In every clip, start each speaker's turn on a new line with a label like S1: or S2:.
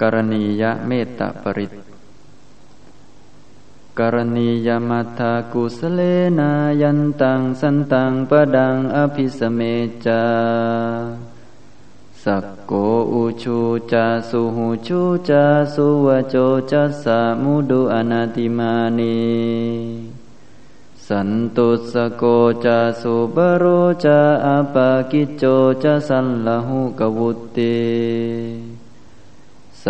S1: กรณียเมตตาปริตกรณียมัทธากุสเลนายันตังสันตังปดังอภิสเมจาสักโกอุชูจาสุหูชูจาสุวโจจัสสามุดุอนาติมานีสันตุสโกจาสุบโรจาอาปากิจโจจะสันลหุกวุติ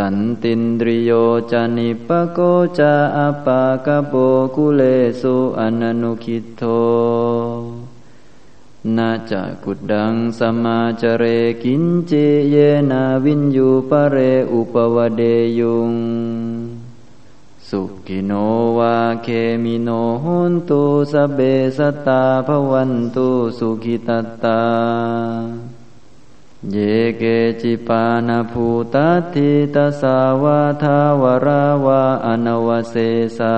S1: สันตินดริโยจานิปโกจาอาปากโปกุเลสุอนันุคิโตนาจะกุดังสมาจเรกินเจเยนาวินยูปะเรอุปวเดยุง สุกิโนวาเคมิโนหุนตุสเบสตาภวันตุสุขิตตา เกจิปานาภูตัทิตสาวาทาวราวาอนวเสสา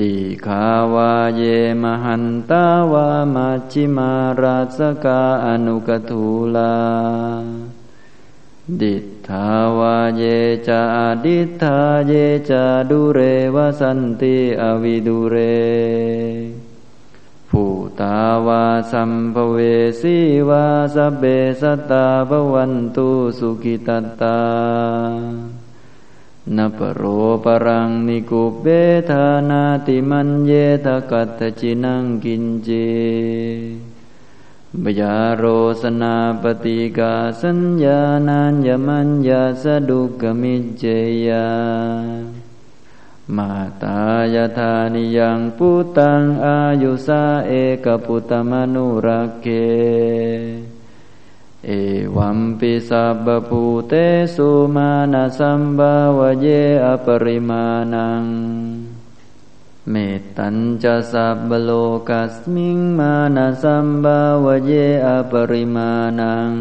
S1: ดีขาวาเยมหันตาวามัจิมาราสกาอนุกทูลา ดิทาวาเยจาดิทาเยจาดุเรวสันติอวิดุเรผูตาวา สัมภเวสีวาสเบสตาภวันตุสุกิตตานปโรปรังนิกุเบธานาติมันเยทกัตจินังกินเจบยาโรสนาปฏิกาสัญญานัญญมัญญาสดุกมิเจยา มาตายธานิยังปุตังอายุสาเอกปุตมนุรักเก เอวัมปิสัพภูเตสุมาณสัมบาวเยอปริมาณัง เมตัญจะสัพโลกัสมิงมานสัมภาวเยอปริมาณัง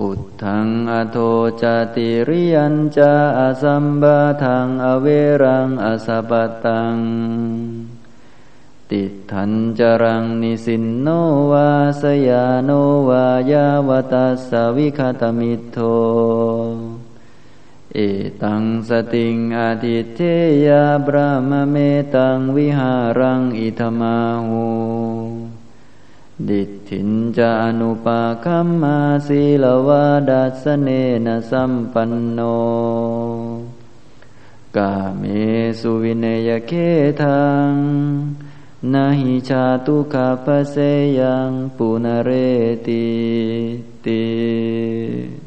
S1: อุทธังอโธ จติริยัญจะอสัมพาธังอเวรังอสปัตตัง ติฏฐัญจรังนิสินโนวาสยาโนวายาวตัสสวิคตมิทโธ เอตังสติงอธิฏเฐยาบรามเมตังวิหารังอิธมาหู ดิถินจานุปาคัมมาสีลวาดัสเนนะสัมปันโน กาเมสุวินยเคทังนาหิชาตุขาปเสยังปุนเรติติ